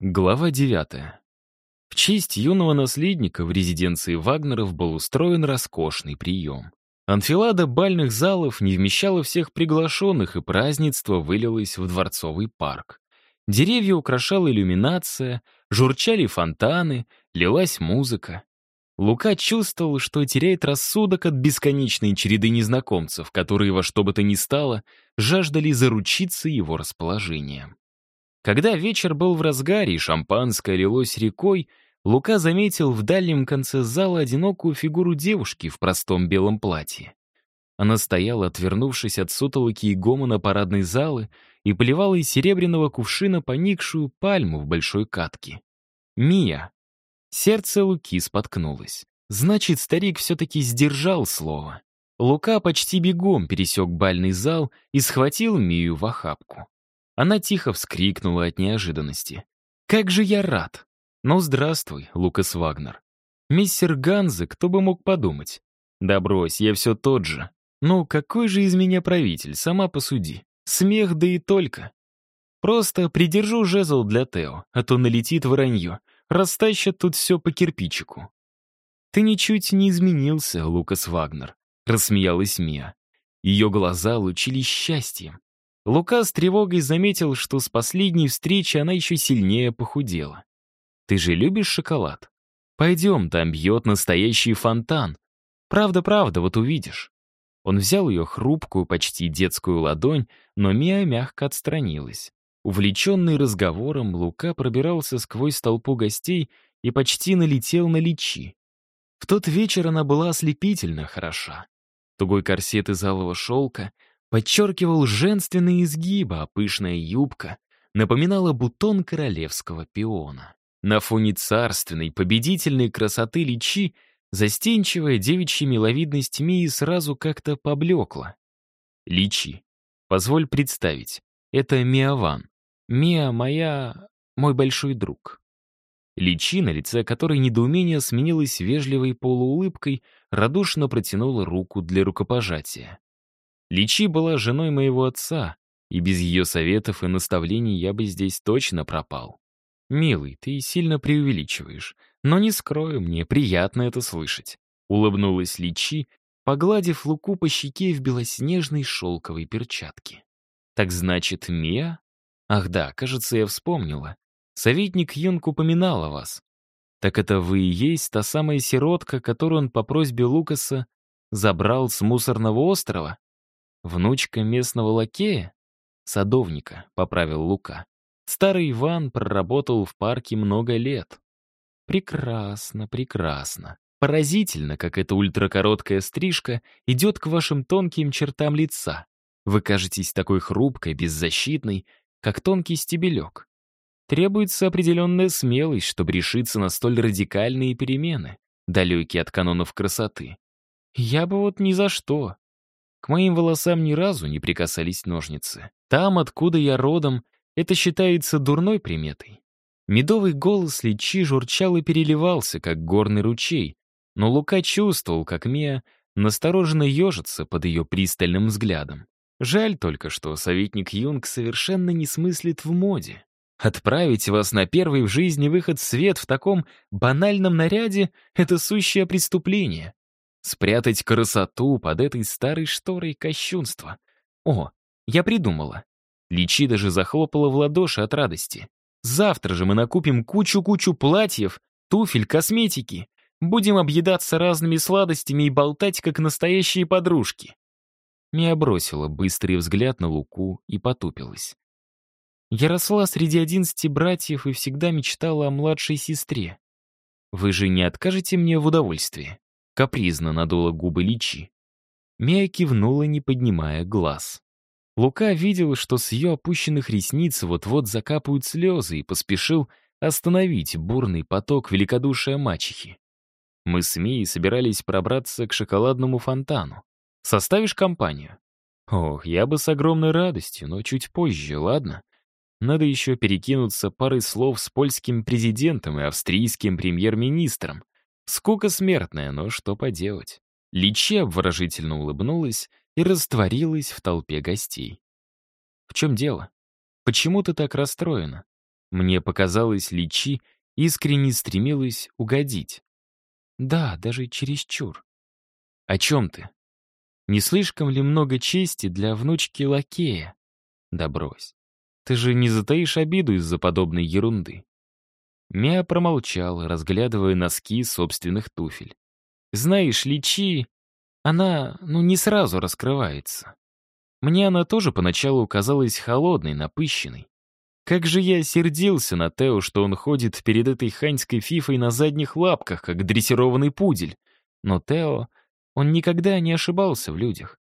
Глава 9. В честь юного наследника в резиденции Вагнеров был устроен роскошный прием. Анфилада бальных залов не вмещала всех приглашенных, и празднество вылилось в дворцовый парк. Деревья украшала иллюминация, журчали фонтаны, лилась музыка. Лука чувствовал, что теряет рассудок от бесконечной череды незнакомцев, которые во что бы то ни стало жаждали заручиться его расположением. Когда вечер был в разгаре и шампанское лилось рекой, Лука заметил в дальнем конце зала одинокую фигуру девушки в простом белом платье. Она стояла, отвернувшись от сутолоки и гомона парадной залы, и поливала из серебряного кувшина поникшую пальму в большой катке. Мия. Сердце Луки споткнулось. Значит, старик все-таки сдержал слово. Лука почти бегом пересек бальный зал и схватил Мию в охапку. Она тихо вскрикнула от неожиданности. «Как же я рад!» «Ну, здравствуй, Лукас Вагнер». «Мистер Ганзе, кто бы мог подумать?» «Да брось, я все тот же». «Ну, какой же из меня правитель, сама посуди. Смех, да и только. Просто придержу жезл для Тео, а то налетит вранье. Растащат тут все по кирпичику». «Ты ничуть не изменился, Лукас Вагнер», — рассмеялась Мия. Ее глаза лучились счастьем. Лука с тревогой заметил, что с последней встречи она еще сильнее похудела. «Ты же любишь шоколад? Пойдем, там бьет настоящий фонтан. Правда-правда, вот увидишь». Он взял ее хрупкую, почти детскую ладонь, но Мия мягко отстранилась. Увлеченный разговором, Лука пробирался сквозь толпу гостей и почти налетел на личи. В тот вечер она была ослепительно хороша. Тугой корсет из алого шелка — подчеркивал женственные изгибы, а пышная юбка напоминала бутон королевского пиона. На фоне царственной, победительной красоты личи застенчивая девичья миловидность Мии сразу как-то поблекла. Личи. Позволь представить. Это Миаван. Мия моя... мой большой друг. Личи, на лице которой недоумение сменилось вежливой полуулыбкой, радушно протянула руку для рукопожатия. Личи была женой моего отца, и без ее советов и наставлений я бы здесь точно пропал. «Милый, ты сильно преувеличиваешь, но не скрою, мне приятно это слышать», — улыбнулась Личи, погладив Луку по щеке в белоснежной шелковой перчатке. «Так значит, Мия? Ах да, кажется, я вспомнила. Советник Юнг упоминал о вас. Так это вы и есть та самая сиротка, которую он по просьбе Лукаса забрал с мусорного острова?» Внучка местного лакея? Садовника, поправил Лука. Старый Иван проработал в парке много лет. Прекрасно, прекрасно. Поразительно, как эта ультракороткая стрижка идет к вашим тонким чертам лица. Вы кажетесь такой хрупкой, беззащитной, как тонкий стебелек. Требуется определенная смелость, чтобы решиться на столь радикальные перемены, далекие от канонов красоты. Я бы вот ни за что. К моим волосам ни разу не прикасались ножницы. Там, откуда я родом, это считается дурной приметой. Медовый голос Личи журчал и переливался, как горный ручей, но Лука чувствовал, как Мия настороженно ежится под ее пристальным взглядом. Жаль только, что советник Юнг совершенно не смыслит в моде. Отправить вас на первый в жизни выход в свет в таком банальном наряде — это сущее преступление. Спрятать красоту под этой старой шторой кощунства. О, я придумала. Личи даже захлопала в ладоши от радости. Завтра же мы накупим кучу-кучу платьев, туфель, косметики. Будем объедаться разными сладостями и болтать, как настоящие подружки. Мия бросила быстрый взгляд на Луку и потупилась. Я росла среди одиннадцати братьев и всегда мечтала о младшей сестре. Вы же не откажете мне в удовольствии? Капризно надула губы Личи. Мия кивнула, не поднимая глаз. Лука видел, что с ее опущенных ресниц вот-вот закапают слезы и поспешил остановить бурный поток великодушия мачехи. Мы с Мией собирались пробраться к шоколадному фонтану. Составишь компанию? Ох, я бы с огромной радостью, но чуть позже, ладно? Надо еще перекинуться парой слов с польским президентом и австрийским премьер-министром. Скука смертная, но что поделать. Личи обворожительно улыбнулась и растворилась в толпе гостей. «В чем дело? Почему ты так расстроена?» Мне показалось, Личи искренне стремилась угодить. Да, даже чересчур. О чем ты? Не слишком ли много чести для внучки лакея? Да брось. Ты же не затаишь обиду из-за подобной ерунды. Мия промолчал, разглядывая носки собственных туфель. Знаешь, Личи, она, ну, не сразу раскрывается. Мне она тоже поначалу казалась холодной, напыщенной. Как же я сердился на Тео, что он ходит перед этой ханьской фифой на задних лапках, как дрессированный пудель. Но Тео, он никогда не ошибался в людях.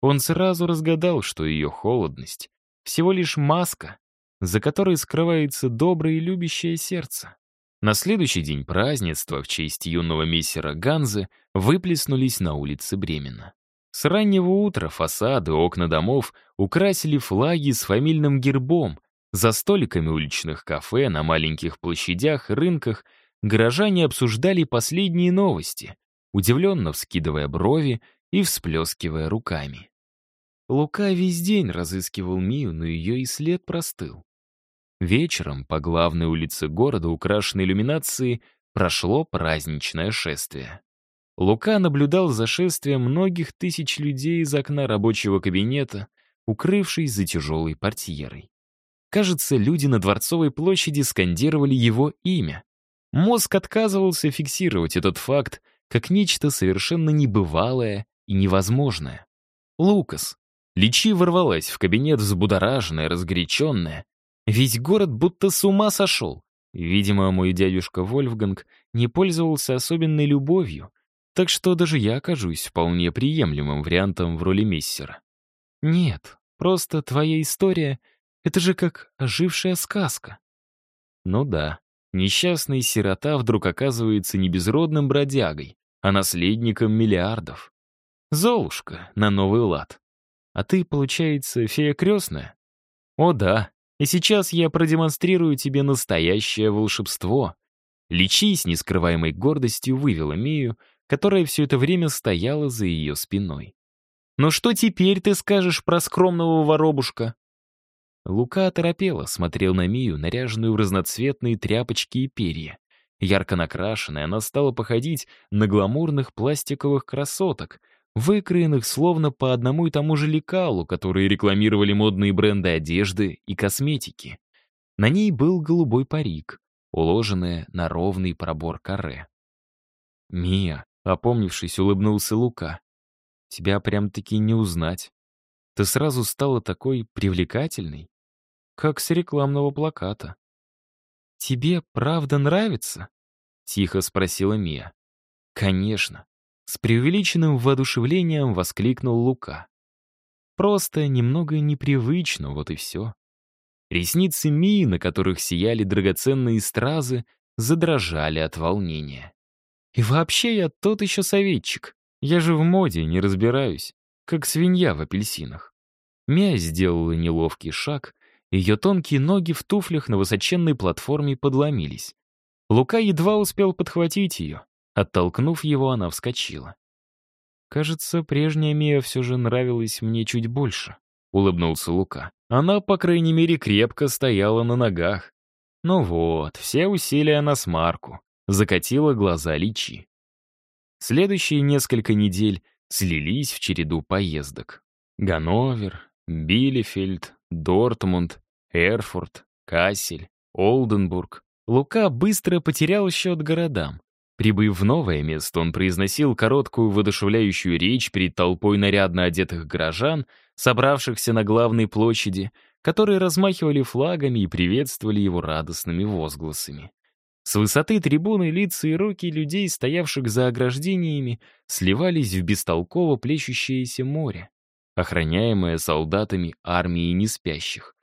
Он сразу разгадал, что ее холодность — всего лишь маска, за которой скрывается доброе и любящее сердце. На следующий день празднества в честь юного мессера Ганзы выплеснулись на улице Бремена. С раннего утра фасады, окна домов украсили флаги с фамильным гербом, за столиками уличных кафе, на маленьких площадях, рынках горожане обсуждали последние новости, удивленно вскидывая брови и всплескивая руками. Лука весь день разыскивал Мию, но ее и след простыл. Вечером по главной улице города, украшенной иллюминацией, прошло праздничное шествие. Лука наблюдал за шествием многих тысяч людей из окна рабочего кабинета, укрывшись за тяжелой портьерой. Кажется, люди на Дворцовой площади скандировали его имя. Мозг отказывался фиксировать этот факт как нечто совершенно небывалое и невозможное. Лукас. Личи ворвалась в кабинет взбудораженная, разгоряченная. Весь город будто с ума сошел. Видимо, мой дядюшка Вольфганг не пользовался особенной любовью, так что даже я окажусь вполне приемлемым вариантом в роли мессера. Нет, просто твоя история это же как ожившая сказка. Ну да, несчастный сирота вдруг оказывается не безродным бродягой, а наследником миллиардов. Золушка на новый лад. А ты, получается, фея крестная? О да, и сейчас я продемонстрирую тебе настоящее волшебство. Личи с нескрываемой гордостью вывела Мию, которая все это время стояла за ее спиной. «Ну что теперь ты скажешь про скромного воробушка?» Лука оторопело смотрел на Мию, наряженную в разноцветные тряпочки и перья. Ярко накрашенная, она стала походить на гламурных пластиковых красоток, выкроенных словно по одному и тому же лекалу, которые рекламировали модные бренды одежды и косметики. На ней был голубой парик, уложенный на ровный пробор каре. «Мия», — опомнившись, улыбнулся Лука, — «тебя прям-таки не узнать. Ты сразу стала такой привлекательной как с рекламного плаката. «Тебе правда нравится?» — тихо спросила Мия. «Конечно». С преувеличенным воодушевлением воскликнул Лука. Просто немного непривычно, вот и все. Ресницы Мии, на которых сияли драгоценные стразы, задрожали от волнения. И вообще я тот еще советчик. Я же в моде не разбираюсь, как свинья в апельсинах. Мия сделала неловкий шаг, ее тонкие ноги в туфлях на высоченной платформе подломились. Лука едва успел подхватить ее. Оттолкнув его, она вскочила. «Кажется, прежняя Мия все же нравилась мне чуть больше», — улыбнулся Лука. Она, по крайней мере, крепко стояла на ногах. Ну вот, все усилия на смарку. Закатила глаза Личи. Следующие несколько недель слились в череду поездок. Ганновер, Билефельд, Дортмунд, Эрфурт, Кассель, Олденбург. Лука быстро потерял счет городам. Прибыв в новое место, он произносил короткую воодушевляющую речь перед толпой нарядно одетых горожан, собравшихся на главной площади, которые размахивали флагами и приветствовали его радостными возгласами. С высоты трибуны лица и руки людей, стоявших за ограждениями, сливались в бестолково плещущееся море, охраняемое солдатами армии неспящих.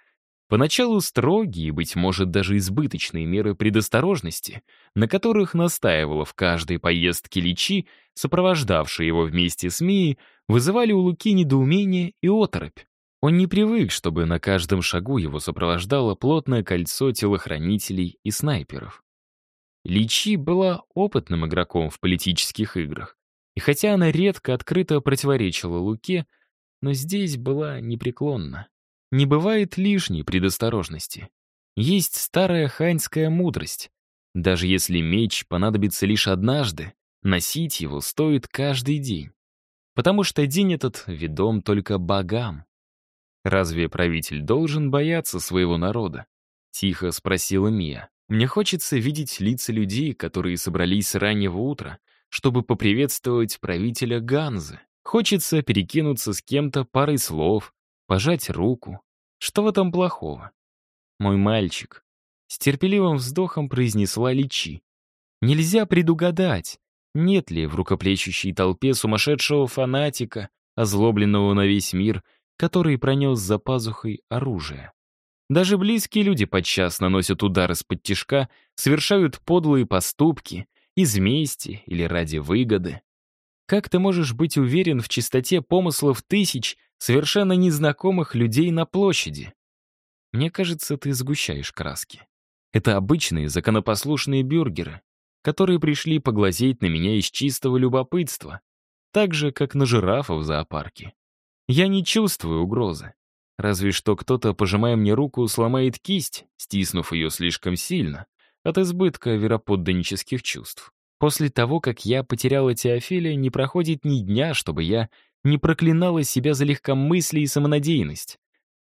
Поначалу строгие, быть может, даже избыточные меры предосторожности, на которых настаивала в каждой поездке Личи, сопровождавшие его вместе с Мией, вызывали у Луки недоумение и оторопь. Он не привык, чтобы на каждом шагу его сопровождало плотное кольцо телохранителей и снайперов. Личи была опытным игроком в политических играх, и хотя она редко открыто противоречила Луке, но здесь была непреклонна. Не бывает лишней предосторожности. Есть старая ханьская мудрость. Даже если меч понадобится лишь однажды, носить его стоит каждый день. Потому что день этот ведом только богам. Разве правитель должен бояться своего народа? Тихо спросила Мия. Мне хочется видеть лица людей, которые собрались раннего утра, чтобы поприветствовать правителя Ганзы. Хочется перекинуться с кем-то парой слов, пожать руку. Что в этом плохого? Мой мальчик. С терпеливым вздохом произнесла Личи. Нельзя предугадать, нет ли в рукоплещущей толпе сумасшедшего фанатика, озлобленного на весь мир, который пронес за пазухой оружие. Даже близкие люди подчас наносят удар из-под тишка, совершают подлые поступки, из мести или ради выгоды. Как ты можешь быть уверен в чистоте помыслов тысяч совершенно незнакомых людей на площади? Мне кажется, ты сгущаешь краски. Это обычные законопослушные бюргеры, которые пришли поглазеть на меня из чистого любопытства, так же, как на жирафа в зоопарке. Я не чувствую угрозы. Разве что кто-то, пожимая мне руку, сломает кисть, стиснув ее слишком сильно, от избытка вероподданнических чувств. После того, как я потеряла Теофилия, не проходит ни дня, чтобы я не проклинала себя за легкомыслие и самонадеянность.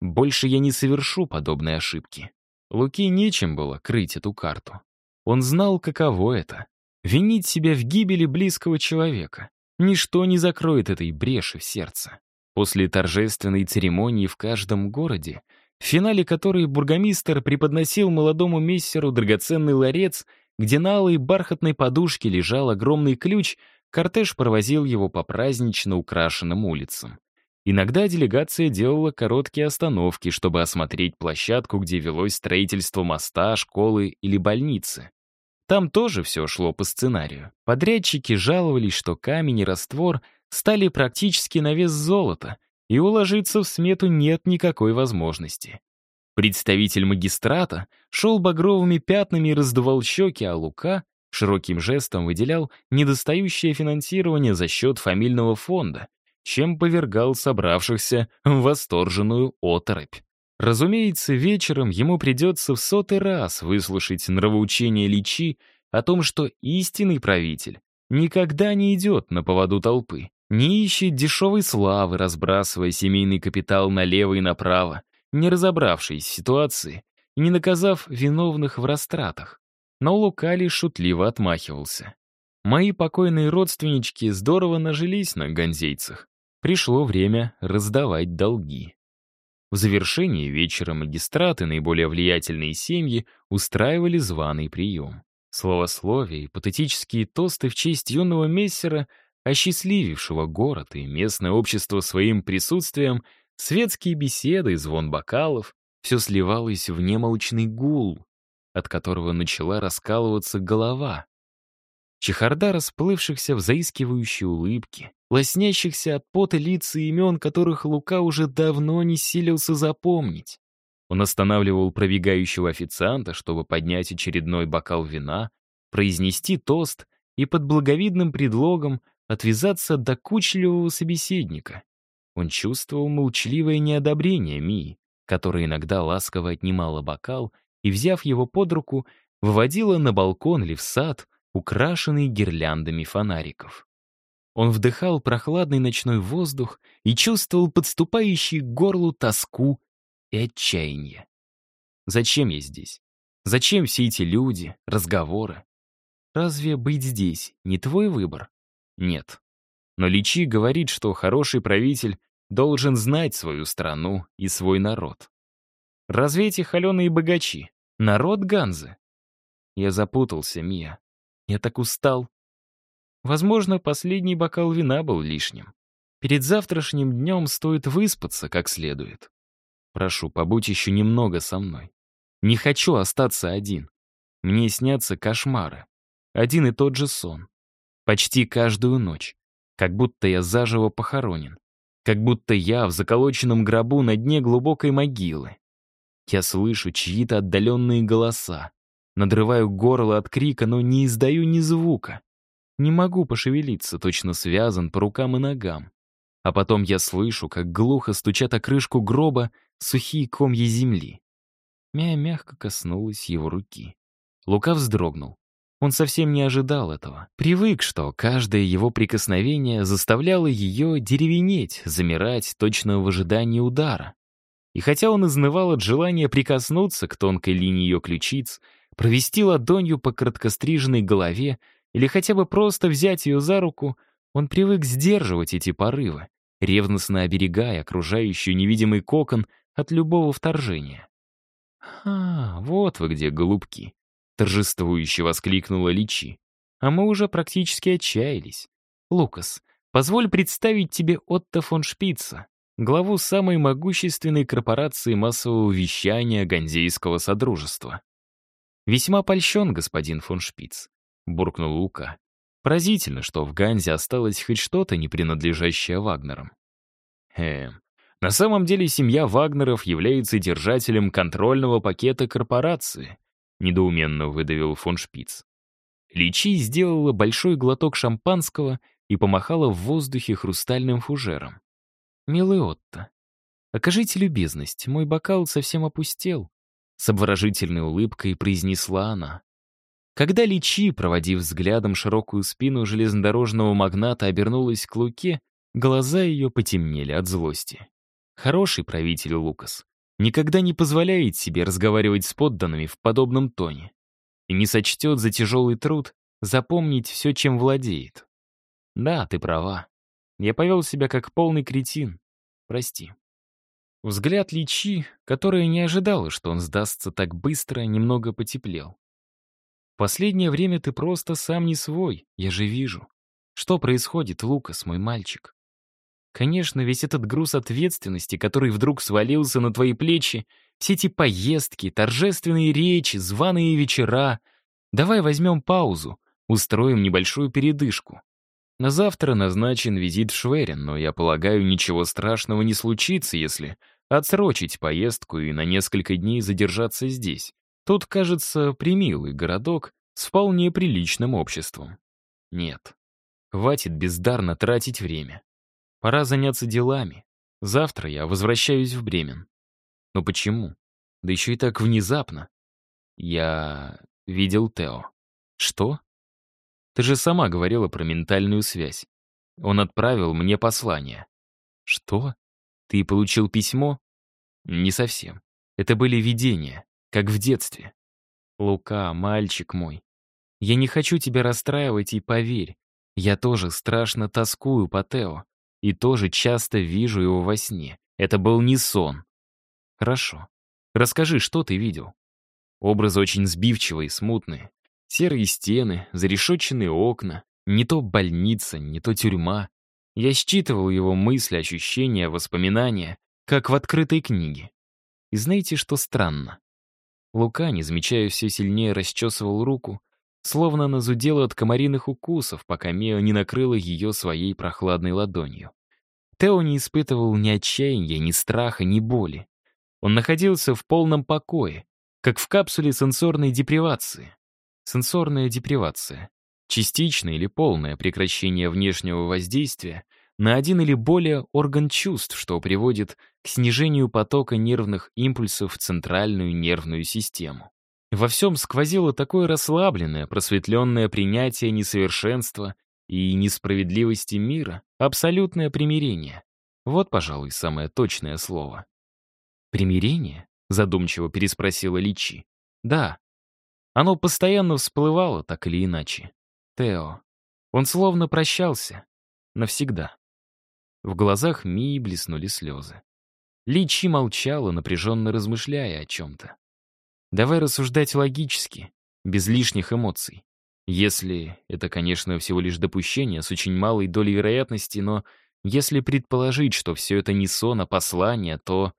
Больше я не совершу подобной ошибки. Луки нечем было крыть эту карту. Он знал, каково это — винить себя в гибели близкого человека. Ничто не закроет этой бреши в сердце. После торжественной церемонии в каждом городе, в финале которой бургомистр преподносил молодому мессеру драгоценный ларец, где на алой бархатной подушке лежал огромный ключ, кортеж провозил его по празднично украшенным улицам. Иногда делегация делала короткие остановки, чтобы осмотреть площадку, где велось строительство моста, школы или больницы. Там тоже все шло по сценарию. Подрядчики жаловались, что камень и раствор стали практически на вес золота, и уложиться в смету нет никакой возможности. Представитель магистрата шел багровыми пятнами и раздувал щеки, а Лука широким жестом выделял недостающее финансирование за счет фамильного фонда, чем повергал собравшихся в восторженную оторопь. Разумеется, вечером ему придется в сотый раз выслушать нравоучение Личи о том, что истинный правитель никогда не идет на поводу толпы, не ищет дешевой славы, разбрасывая семейный капитал налево и направо, не разобравшись в ситуации не наказав виновных в растратах. Но Лукали шутливо отмахивался. Мои покойные родственнички здорово нажились на ганзейцах. Пришло время раздавать долги. В завершении вечера магистраты, наиболее влиятельные семьи, устраивали званый прием. Словословие и патетические тосты в честь юного мессера осчастливившего город и местное общество своим присутствием, светские беседы звон бокалов, все сливалось в немолчный гул, от которого начала раскалываться голова. Чехарда расплывшихся в заискивающей улыбке, лоснящихся от пота лиц и имен, которых Лука уже давно не силился запомнить. Он останавливал пробегающего официанта, чтобы поднять очередной бокал вина, произнести тост и под благовидным предлогом отвязаться от докучливого собеседника. Он чувствовал молчаливое неодобрение Мии, которая иногда ласково отнимала бокал и, взяв его под руку, выводила на балкон или в сад, украшенный гирляндами фонариков. Он вдыхал прохладный ночной воздух и чувствовал подступающий к горлу тоску и отчаяние. Зачем я здесь? Зачем все эти люди, разговоры? Разве быть здесь не твой выбор? Нет. Но Личи говорит, что хороший правитель должен знать свою страну и свой народ. Разве эти холеные богачи? Народ Ганзы? Я запутался, Мия. Я так устал. Возможно, последний бокал вина был лишним. Перед завтрашним днем стоит выспаться как следует. Прошу, побудь еще немного со мной. Не хочу остаться один. Мне снятся кошмары. Один и тот же сон. Почти каждую ночь. Как будто я заживо похоронен. Как будто я в заколоченном гробу на дне глубокой могилы. Я слышу чьи-то отдаленные голоса. Надрываю горло от крика, но не издаю ни звука. Не могу пошевелиться, точно связан по рукам и ногам. А потом я слышу, как глухо стучат о крышку гроба сухие комья земли. Мяя мягко коснулась его руки. Лука вздрогнул. Он совсем не ожидал этого. Привык, что каждое его прикосновение заставляло ее деревенеть, замирать точно в ожидании удара. И хотя он изнывал от желания прикоснуться к тонкой линии ее ключиц, провести ладонью по короткостриженной голове или хотя бы просто взять ее за руку, он привык сдерживать эти порывы, ревностно оберегая окружающий невидимый кокон от любого вторжения. «А, вот вы где, голубки!» — торжествующе воскликнула Личи. «А мы уже практически отчаялись. Лукас, позволь представить тебе Отто фон Шпица, главу самой могущественной корпорации массового вещания Ганзейского Содружества. «Весьма польщен, господин фон Шпиц», — буркнул Лука. Поразительно, что в Ганзе осталось хоть что-то, не принадлежащее Вагнерам. Эм, на самом деле семья Вагнеров является держателем контрольного пакета корпорации, недоуменно выдавил фон Шпиц. Личи сделала большой глоток шампанского и помахала в воздухе хрустальным фужером. «Милый Отто, окажите любезность, мой бокал совсем опустел», с обворожительной улыбкой произнесла она. Когда Личи, проводив взглядом широкую спину железнодорожного магната, обернулась к Луке, глаза ее потемнели от злости. Хороший правитель Лукас никогда не позволяет себе разговаривать с подданными в подобном тоне и не сочтет за тяжелый труд запомнить все, чем владеет. Да, ты права. Я повел себя как полный кретин. Прости. Взгляд Личи, которая не ожидала, что он сдастся так быстро, немного потеплел. Последнее время ты просто сам не свой, я же вижу. Что происходит, Лукас, мой мальчик? Конечно, весь этот груз ответственности, который вдруг свалился на твои плечи, все эти поездки, торжественные речи, званые вечера. Давай возьмем паузу, устроим небольшую передышку. На завтра назначен визит в Шверин, но, я полагаю, ничего страшного не случится, если отсрочить поездку и на несколько дней задержаться здесь. Тут, кажется, примилый городок с вполне приличным обществом. Нет, хватит бездарно тратить время. Пора заняться делами. Завтра я возвращаюсь в Бремен. Но почему? Да еще и так внезапно. Я видел Тео. Что? Ты же сама говорила про ментальную связь. Он отправил мне послание. Что? Ты получил письмо? Не совсем. Это были видения. Как в детстве. Лука, мальчик мой. Я не хочу тебя расстраивать, и поверь, я тоже страшно тоскую по Тео. И тоже часто вижу его во сне. Это был не сон. Хорошо. Расскажи, что ты видел? Образы очень сбивчивые, смутные. Серые стены, зарешетченные окна. Не то больница, не то тюрьма. Я считывал его мысли, ощущения, воспоминания, как в открытой книге. И знаете, что странно? Лука, не замечая все сильнее, расчесывал руку, словно она зудела от комариных укусов, пока Мео не накрыла ее своей прохладной ладонью. Тео не испытывал ни отчаяния, ни страха, ни боли. Он находился в полном покое, как в капсуле сенсорной депривации. Сенсорная депривация — частичное или полное прекращение внешнего воздействия на один или более орган чувств, что приводит к снижению потока нервных импульсов в центральную нервную систему. Во всем сквозило такое расслабленное, просветленное принятие несовершенства и несправедливости мира, абсолютное примирение. Вот, пожалуй, самое точное слово. «Примирение?» — задумчиво переспросила Личи. «Да. Оно постоянно всплывало, так или иначе. Тео. Он словно прощался. Навсегда». В глазах Мии блеснули слезы. Личи молчала, напряженно размышляя о чем-то. «Давай рассуждать логически, без лишних эмоций. Если это, конечно, всего лишь допущение с очень малой долей вероятности, но если предположить, что все это не сон, а послание, то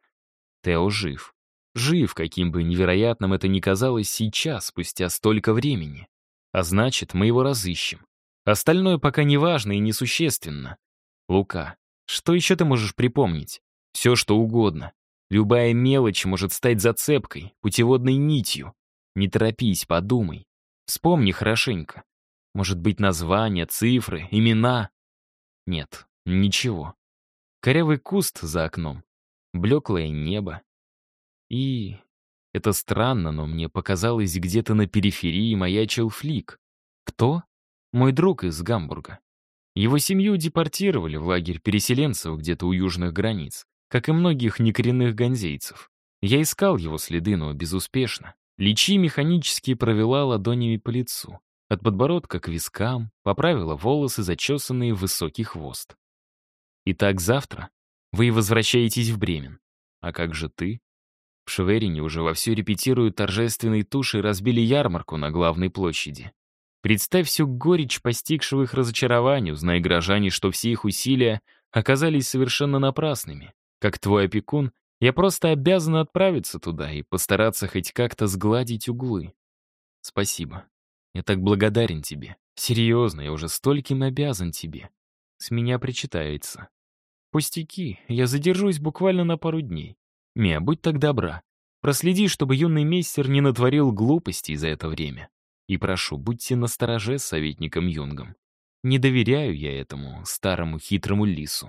Тео жив. Жив, каким бы невероятным это ни казалось сейчас, спустя столько времени. А значит, мы его разыщем. Остальное пока не важно и несущественно. Лука, что еще ты можешь припомнить? Все, что угодно. Любая мелочь может стать зацепкой, путеводной нитью. Не торопись, подумай. Вспомни хорошенько. Может быть, названия, цифры, имена? Нет, ничего. Корявый куст за окном, блеклое небо и Это странно, но мне показалось, где-то на периферии маячил Флик. Кто? Мой друг из Гамбурга. Его семью депортировали в лагерь переселенцев где-то у южных границ, как и многих некоренных ганзейцев. Я искал его следы, но безуспешно. Личи механически провела ладонями по лицу. От подбородка к вискам поправила волосы, зачесанные в высокий хвост. «Итак, завтра вы возвращаетесь в Бремен. А как же ты?» В Шверине уже вовсю репетируют торжественные туши и разбили ярмарку на главной площади. Представь всю горечь постигшего их разочарования, узнай горожане, что все их усилия оказались совершенно напрасными. Как твой опекун, я просто обязан отправиться туда и постараться хоть как-то сгладить углы. Спасибо. Я так благодарен тебе. Серьезно, я уже стольким обязан тебе. С меня причитается. Пустяки, я задержусь буквально на пару дней. Мия, будь так добра. Проследи, чтобы юный мейстер не натворил глупостей за это время. И прошу, будьте настороже с советником Юнгом. Не доверяю я этому старому хитрому лису.